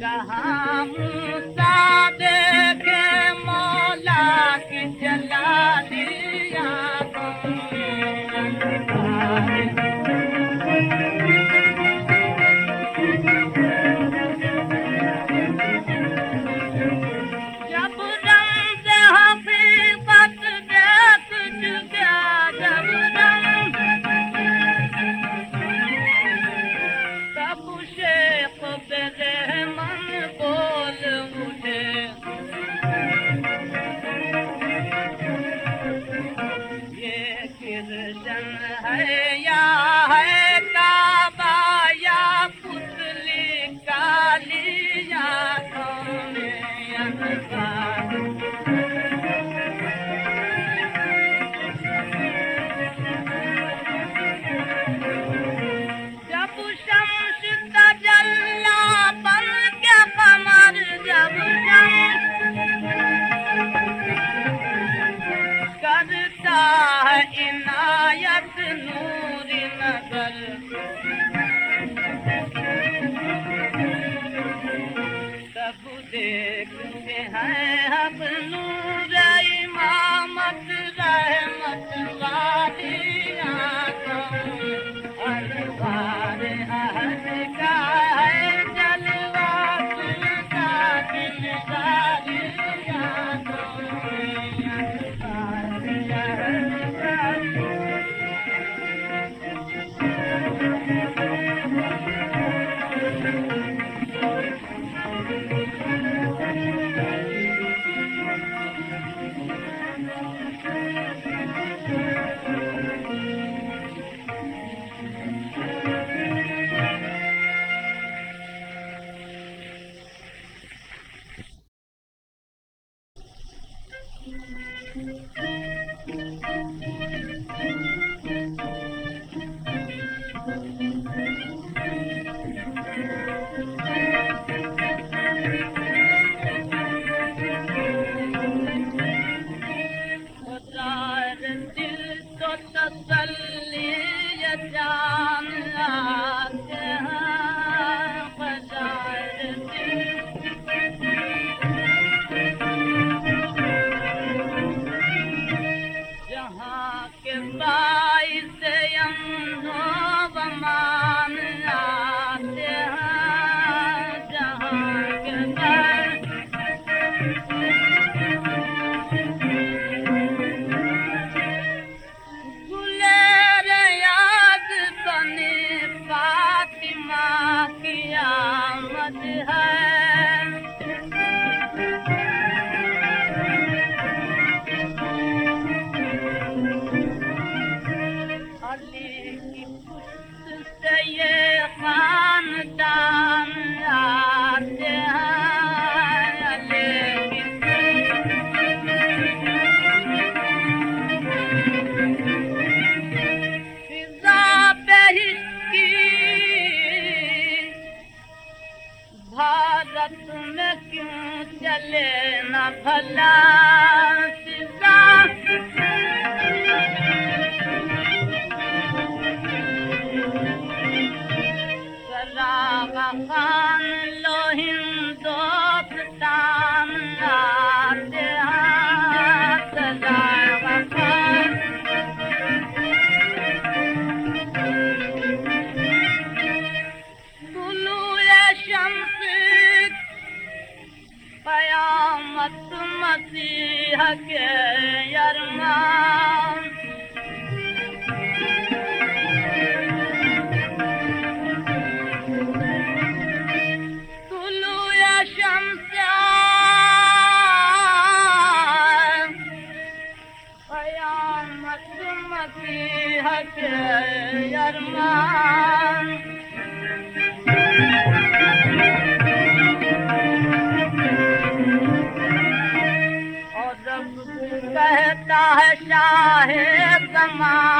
कहाँ Thank you. चले न भला फिजा है चाहे तमाम